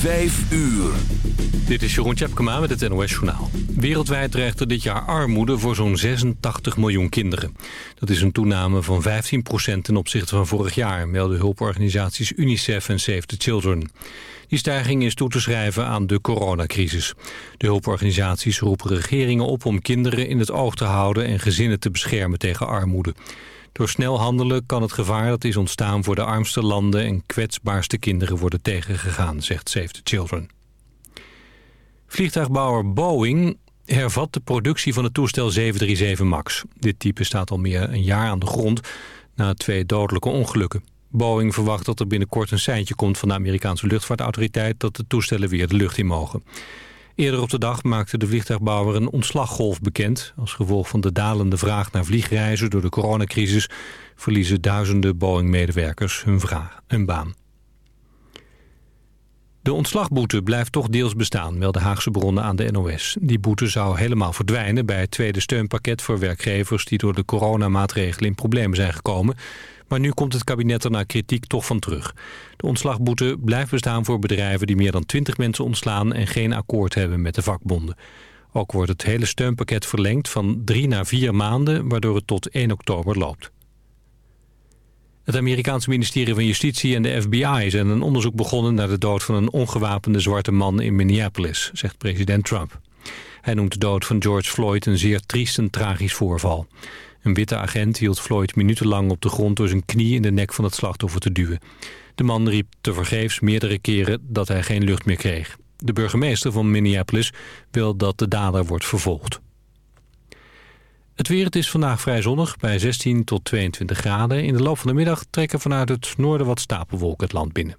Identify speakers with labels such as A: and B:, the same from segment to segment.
A: Vijf uur.
B: Dit is Jeroen Tjepkema met het NOS Journaal. Wereldwijd dreigt er dit jaar armoede voor zo'n 86 miljoen kinderen. Dat is een toename van 15% ten opzichte van vorig jaar... melden hulporganisaties UNICEF en Save the Children. Die stijging is toe te schrijven aan de coronacrisis. De hulporganisaties roepen regeringen op om kinderen in het oog te houden... en gezinnen te beschermen tegen armoede. Door snel handelen kan het gevaar dat is ontstaan voor de armste landen... en kwetsbaarste kinderen worden tegengegaan, zegt Save the Children. Vliegtuigbouwer Boeing hervat de productie van het toestel 737 MAX. Dit type staat al meer een jaar aan de grond na twee dodelijke ongelukken. Boeing verwacht dat er binnenkort een seintje komt van de Amerikaanse luchtvaartautoriteit... dat de toestellen weer de lucht in mogen. Eerder op de dag maakte de vliegtuigbouwer een ontslaggolf bekend. Als gevolg van de dalende vraag naar vliegreizen door de coronacrisis... verliezen duizenden Boeing-medewerkers hun, hun baan. De ontslagboete blijft toch deels bestaan, melden Haagse bronnen aan de NOS. Die boete zou helemaal verdwijnen bij het tweede steunpakket voor werkgevers... die door de coronamaatregelen in problemen zijn gekomen... Maar nu komt het kabinet er na kritiek toch van terug. De ontslagboete blijft bestaan voor bedrijven die meer dan 20 mensen ontslaan... en geen akkoord hebben met de vakbonden. Ook wordt het hele steunpakket verlengd van drie naar vier maanden... waardoor het tot 1 oktober loopt. Het Amerikaanse ministerie van Justitie en de FBI zijn een onderzoek begonnen... naar de dood van een ongewapende zwarte man in Minneapolis, zegt president Trump. Hij noemt de dood van George Floyd een zeer triest en tragisch voorval. Een witte agent hield Floyd minutenlang op de grond door zijn knie in de nek van het slachtoffer te duwen. De man riep tevergeefs meerdere keren dat hij geen lucht meer kreeg. De burgemeester van Minneapolis wil dat de dader wordt vervolgd. Het weer, het is vandaag vrij zonnig, bij 16 tot 22 graden. In de loop van de middag trekken vanuit het noorden wat stapelwolken het land binnen.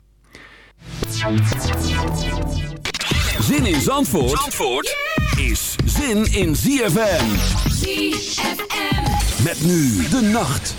A: Zin in Zandvoort, Zandvoort is zin in ZFM.
C: ZFM.
A: Met nu de nacht.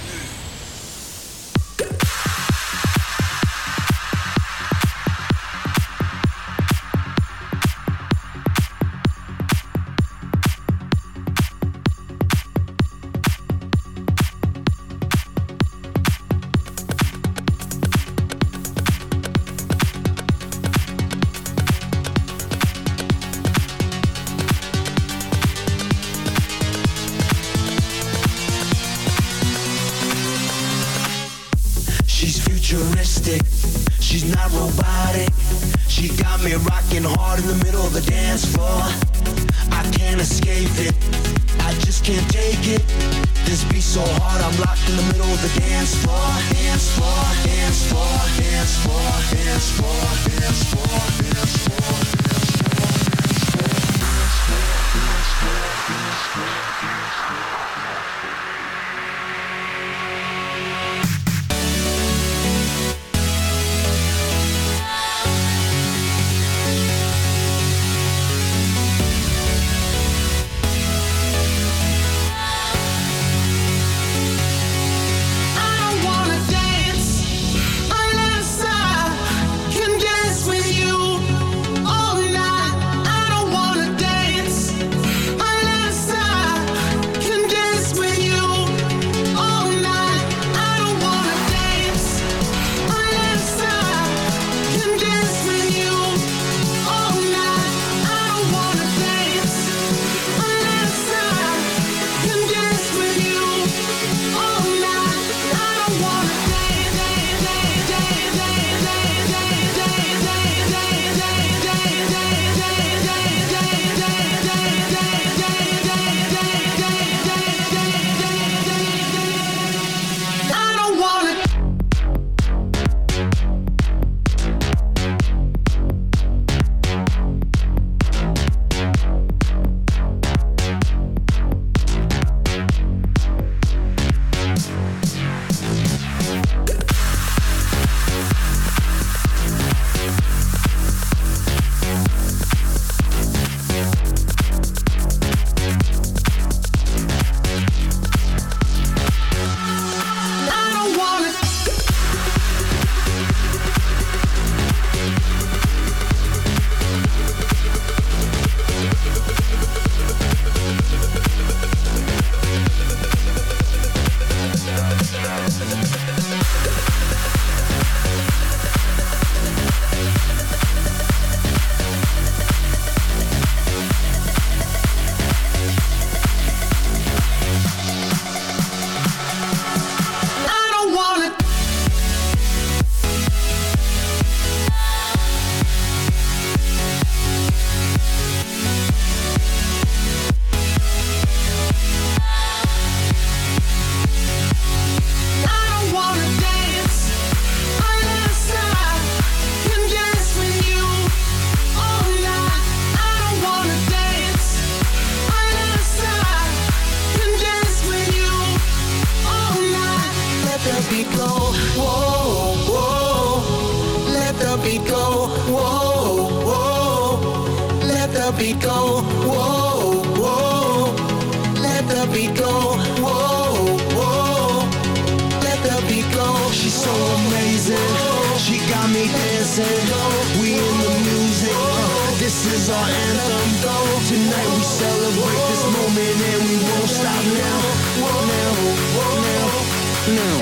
D: beat go. Whoa, whoa. Let the beat go. Whoa, whoa. Let the beat go. Whoa, whoa. Let the beat go. Whoa, whoa. Let the beat go. She's so amazing. She got me dancing. We in the music. Uh, this is our anthem. Tonight we celebrate this moment and we won't stop now. Now, now, now.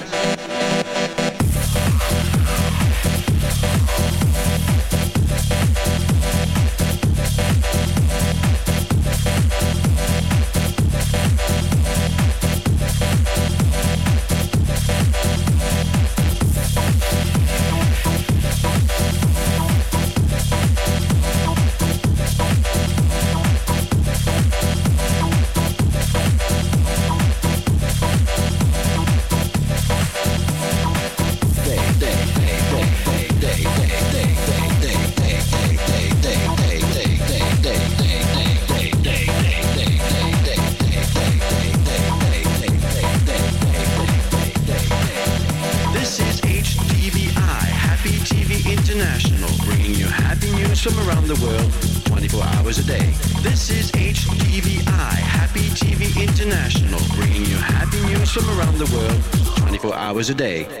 E: Hours a day.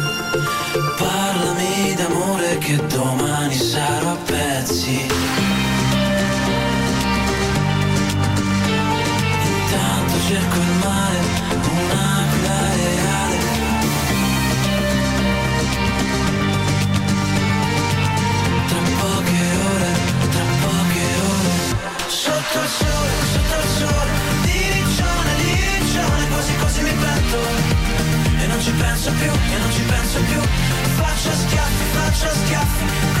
F: Flutterscap, Flutterscap,
E: Flutterscap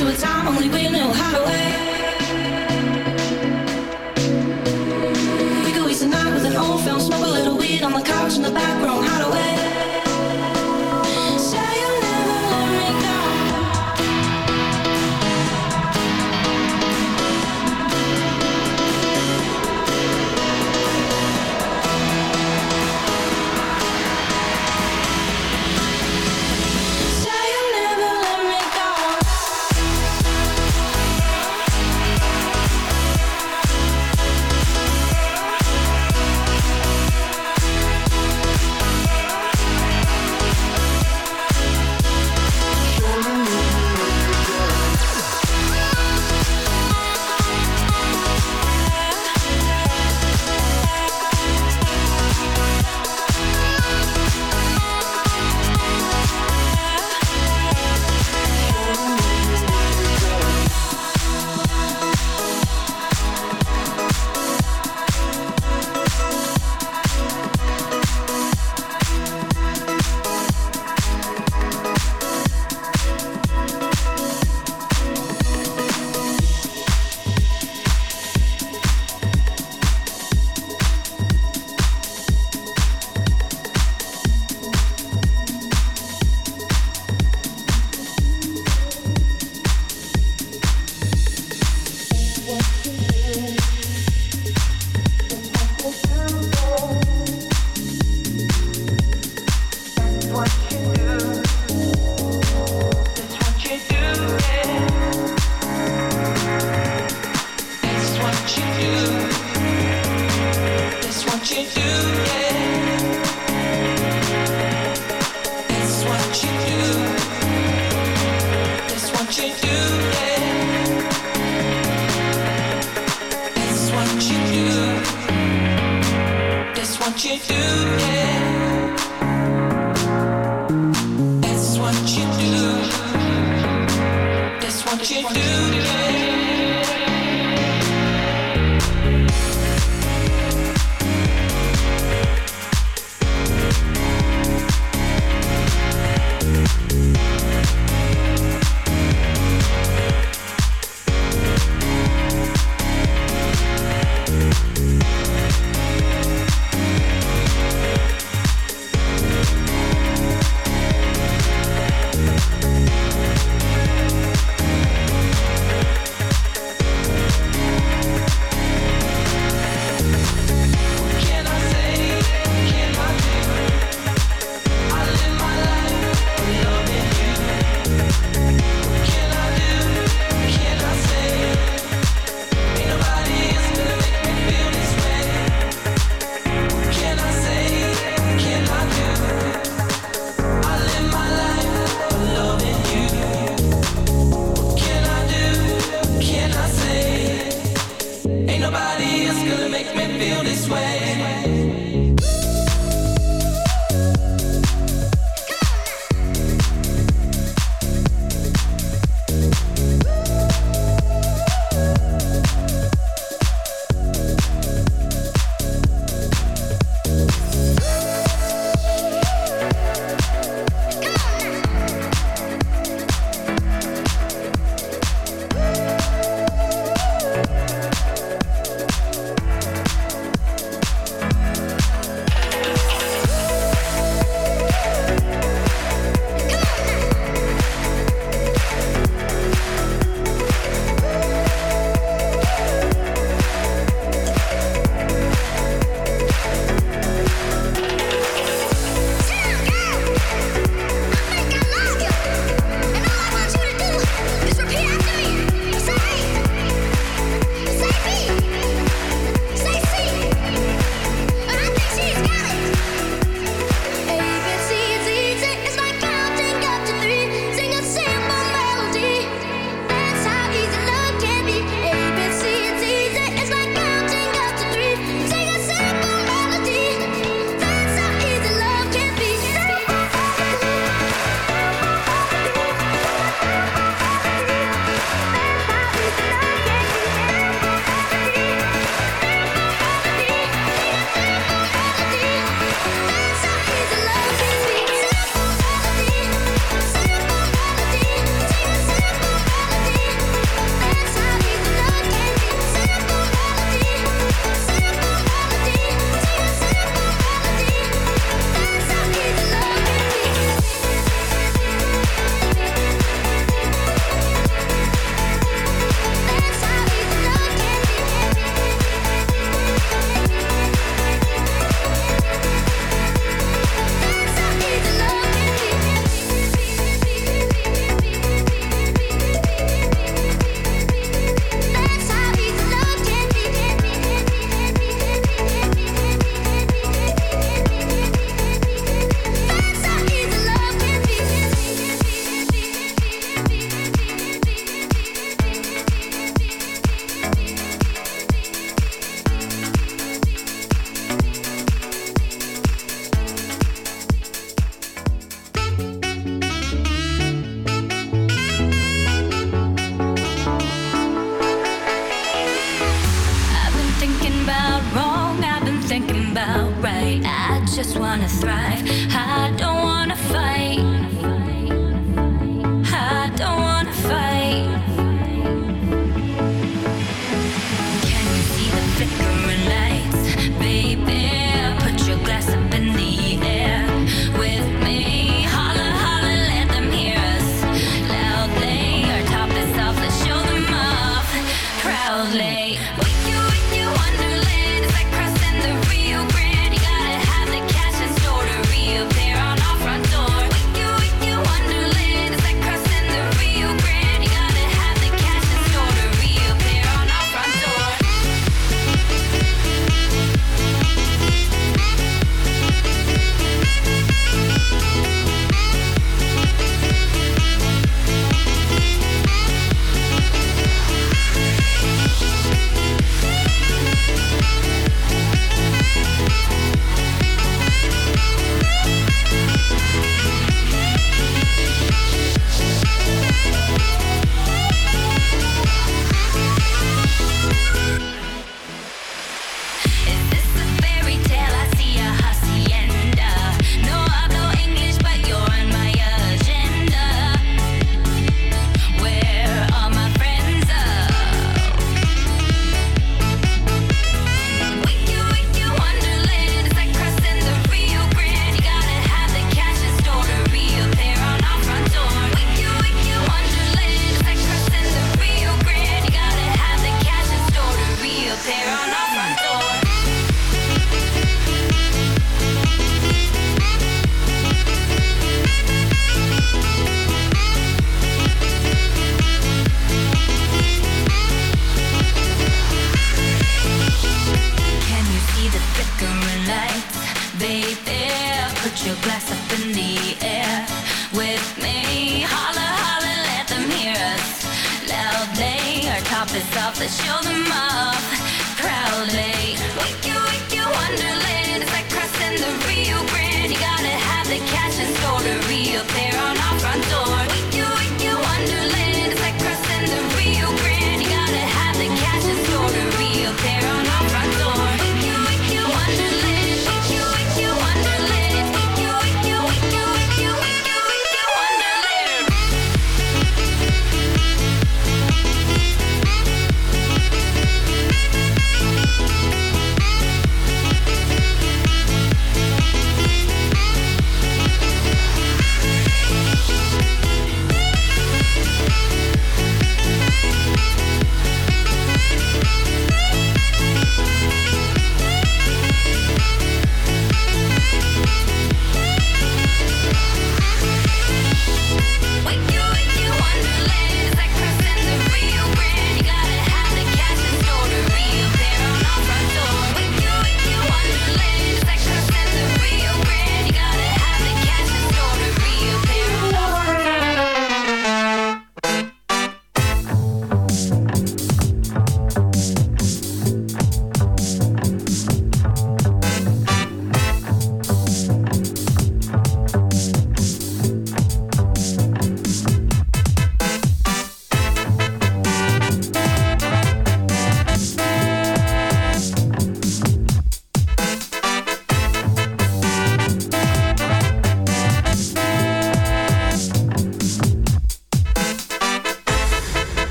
G: To
H: a
I: time only we knew how to wait.